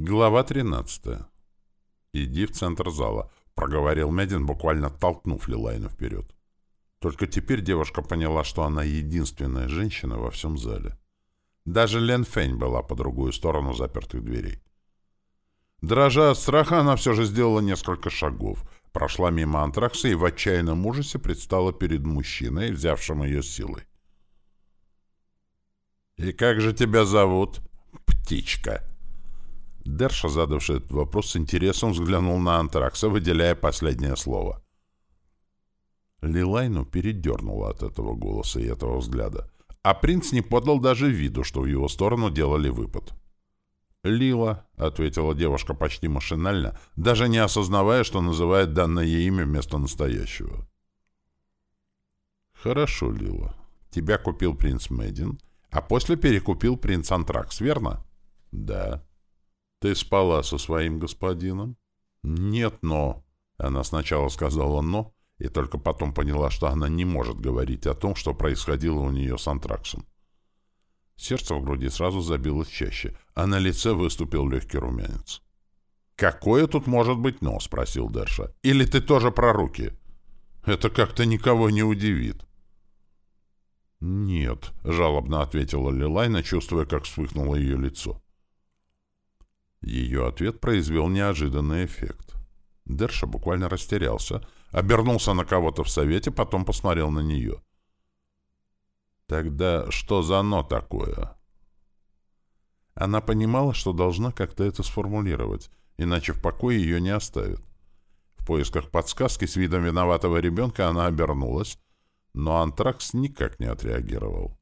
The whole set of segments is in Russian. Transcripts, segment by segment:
Глава 13. «Иди в центр зала», — проговорил Медин, буквально толкнув Лилайну вперед. Только теперь девушка поняла, что она единственная женщина во всем зале. Даже Лен Фень была по другую сторону запертых дверей. Дрожа от страха, она все же сделала несколько шагов, прошла мимо антракса и в отчаянном ужасе предстала перед мужчиной, взявшим ее силой. «И как же тебя зовут?» «Птичка», Дерша, задавший этот вопрос, с интересом взглянул на Антракса, выделяя последнее слово. Лилайну передернула от этого голоса и этого взгляда, а принц не подал даже виду, что в его сторону делали выпад. «Лила», — ответила девушка почти машинально, даже не осознавая, что называет данное ей имя вместо настоящего. «Хорошо, Лила. Тебя купил принц Мэддин, а после перекупил принц Антракс, верно?» «Да». «Ты спала со своим господином?» «Нет, но...» Она сначала сказала «но», и только потом поняла, что она не может говорить о том, что происходило у нее с антраксом. Сердце в груди сразу забилось чаще, а на лице выступил легкий румянец. «Какое тут может быть «но»?» — спросил Дерша. «Или ты тоже про руки?» «Это как-то никого не удивит». «Нет», — жалобно ответила Лилайна, чувствуя, как вспыхнуло ее лицо. Ее ответ произвел неожиданный эффект. Дерша буквально растерялся, обернулся на кого-то в совете, потом посмотрел на нее. «Тогда что за «но» такое?» Она понимала, что должна как-то это сформулировать, иначе в покое ее не оставят. В поисках подсказки с видом виноватого ребенка она обернулась, но антракс никак не отреагировал.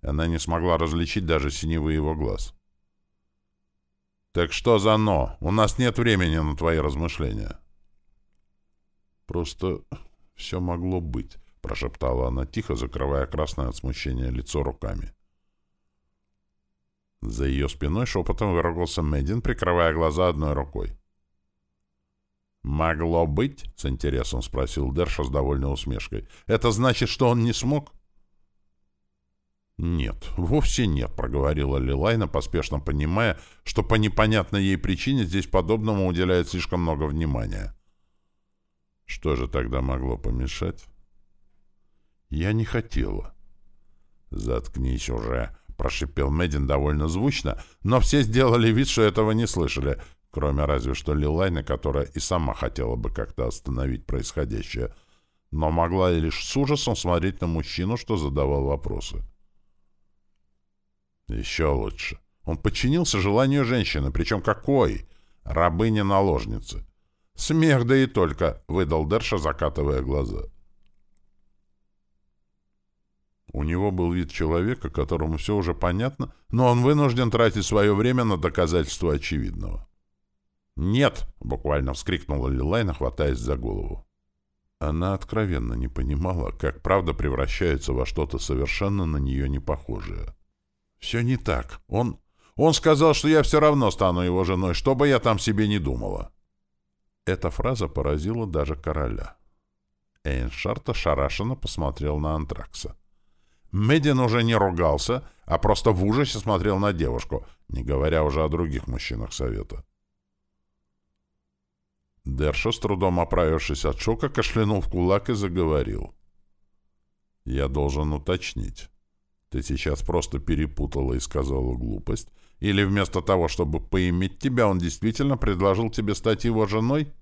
Она не смогла различить даже синевы его глаз. «Так что за «но»? У нас нет времени на твои размышления». «Просто все могло быть», — прошептала она тихо, закрывая красное от смущения лицо руками. За ее спиной шепотом выругался Мэддин, прикрывая глаза одной рукой. «Могло быть?» — с интересом спросил Дерша с довольной усмешкой. «Это значит, что он не смог?» «Нет, вовсе нет», — проговорила Лилайна, поспешно понимая, что по непонятной ей причине здесь подобному уделяет слишком много внимания. Что же тогда могло помешать? «Я не хотела». «Заткнись уже», — прошипел Мэддин довольно звучно, но все сделали вид, что этого не слышали, кроме разве что Лилайны, которая и сама хотела бы как-то остановить происходящее, но могла лишь с ужасом смотреть на мужчину, что задавал вопросы. Еще лучше. Он подчинился желанию женщины, причем какой? Рабыни-наложницы. Смех да и только, выдал Дерша, закатывая глаза. У него был вид человека, которому все уже понятно, но он вынужден тратить свое время на доказательство очевидного. «Нет!» — буквально вскрикнула Лилайна, хватаясь за голову. Она откровенно не понимала, как правда превращается во что-то совершенно на нее не похожее. Все не так. Он... Он сказал, что я все равно стану его женой, что бы я там себе не думала. Эта фраза поразила даже короля. Эйншарт ошарашенно посмотрел на Антракса. Медин уже не ругался, а просто в ужасе смотрел на девушку, не говоря уже о других мужчинах совета. Дерша, с трудом оправившись от шока, кашлянул в кулак и заговорил. «Я должен уточнить. Ты сейчас просто перепутала и сказала глупость? Или вместо того, чтобы поиметь тебя, он действительно предложил тебе стать его женой?»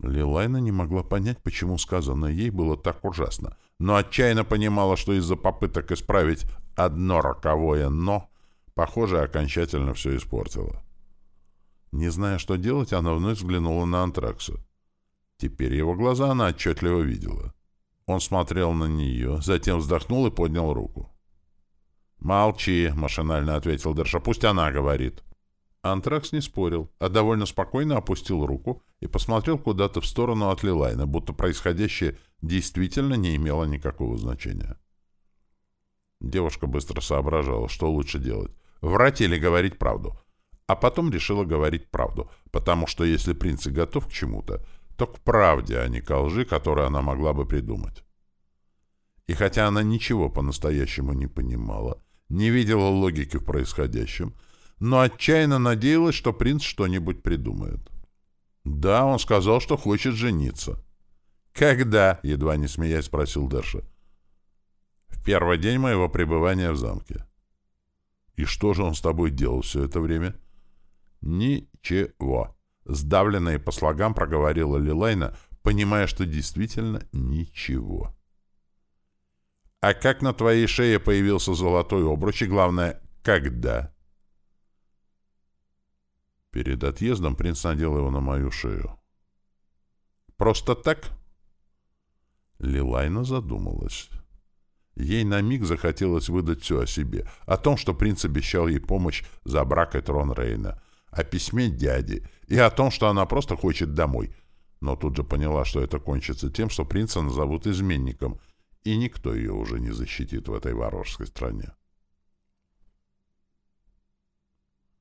Лилайна не могла понять, почему сказанное ей было так ужасно, но отчаянно понимала, что из-за попыток исправить одно роковое «но», похоже, окончательно все испортила. Не зная, что делать, она вновь взглянула на Антракса. Теперь его глаза она отчетливо видела. Он смотрел на нее, затем вздохнул и поднял руку. «Молчи», — машинально ответил Дерша, — «пусть она говорит». Антракс не спорил, а довольно спокойно опустил руку и посмотрел куда-то в сторону от Лилайна, будто происходящее действительно не имело никакого значения. Девушка быстро соображала, что лучше делать — врать или говорить правду. А потом решила говорить правду, потому что если принц и готов к чему-то, то к правде, а не к лжи, которую она могла бы придумать. И хотя она ничего по-настоящему не понимала, не видела логики в происходящем, но отчаянно надеялась, что принц что-нибудь придумает. Да, он сказал, что хочет жениться. «Когда?» — едва не смеясь спросил Дерша. «В первый день моего пребывания в замке». «И что же он с тобой делал все это время?» «Ничего», — сдавленно и по слогам проговорила Лилайна, понимая, что действительно ничего. «А как на твоей шее появился золотой обруч, и, главное, когда?» Перед отъездом принц надел его на мою шею. «Просто так?» Лилайна задумалась. Ей на миг захотелось выдать все о себе. О том, что принц обещал ей помощь за брак и трон Рейна. О письме дяди. И о том, что она просто хочет домой. Но тут же поняла, что это кончится тем, что принца назовут изменником. И никто ее уже не защитит в этой варварской стране.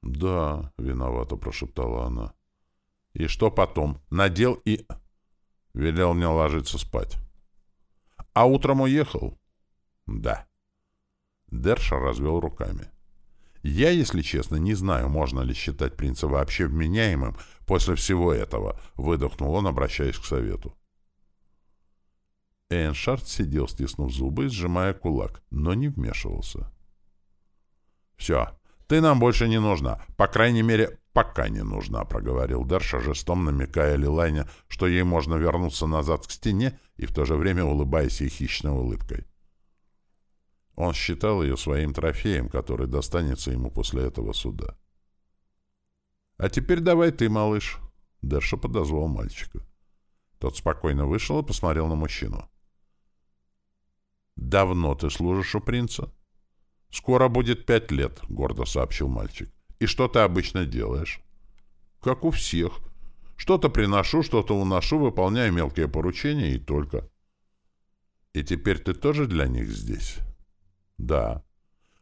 «Да», — виновато прошептала она. «И что потом? Надел и...» Велел мне ложиться спать. А утром уехал? Да. Дерша развел руками. Я, если честно, не знаю, можно ли считать принца вообще вменяемым после всего этого, выдохнул он, обращаясь к совету. Эйншард сидел, стиснув зубы и сжимая кулак, но не вмешивался. «Все, ты нам больше не нужна. По крайней мере, пока не нужна», — проговорил Дерша, жестом намекая Лилайне, что ей можно вернуться назад к стене и в то же время улыбаясь ей хищной улыбкой. Он считал ее своим трофеем, который достанется ему после этого суда. «А теперь давай ты, малыш», — Дерша подозвал мальчика. Тот спокойно вышел и посмотрел на мужчину. «Давно ты служишь у принца?» «Скоро будет пять лет», — гордо сообщил мальчик. «И что ты обычно делаешь?» «Как у всех. Что-то приношу, что-то уношу, выполняю мелкие поручения и только». «И теперь ты тоже для них здесь?» «Да».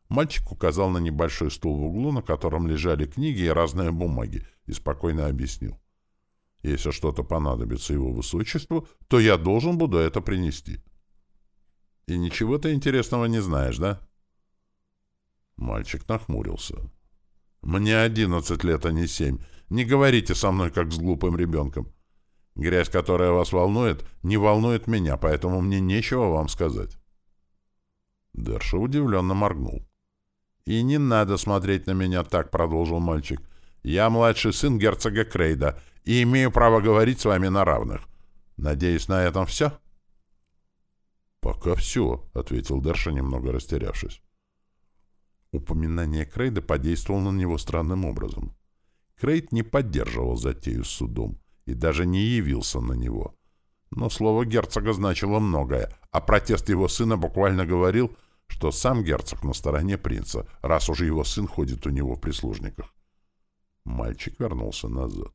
Мальчик указал на небольшой стул в углу, на котором лежали книги и разные бумаги, и спокойно объяснил. «Если что-то понадобится его высочеству, то я должен буду это принести». «И ничего ты интересного не знаешь, да?» Мальчик нахмурился. «Мне одиннадцать лет, а не семь. Не говорите со мной, как с глупым ребенком. Грязь, которая вас волнует, не волнует меня, поэтому мне нечего вам сказать». Дерша удивленно моргнул. «И не надо смотреть на меня так», — продолжил мальчик. «Я младший сын герцога Крейда и имею право говорить с вами на равных. Надеюсь, на этом все?» «Пока все», — ответил Дерша, немного растерявшись. Упоминание Крейда подействовало на него странным образом. Крейд не поддерживал затею с судом и даже не явился на него. Но слово герцога значило многое, а протест его сына буквально говорил, что сам герцог на стороне принца, раз уже его сын ходит у него в прислужниках. Мальчик вернулся назад.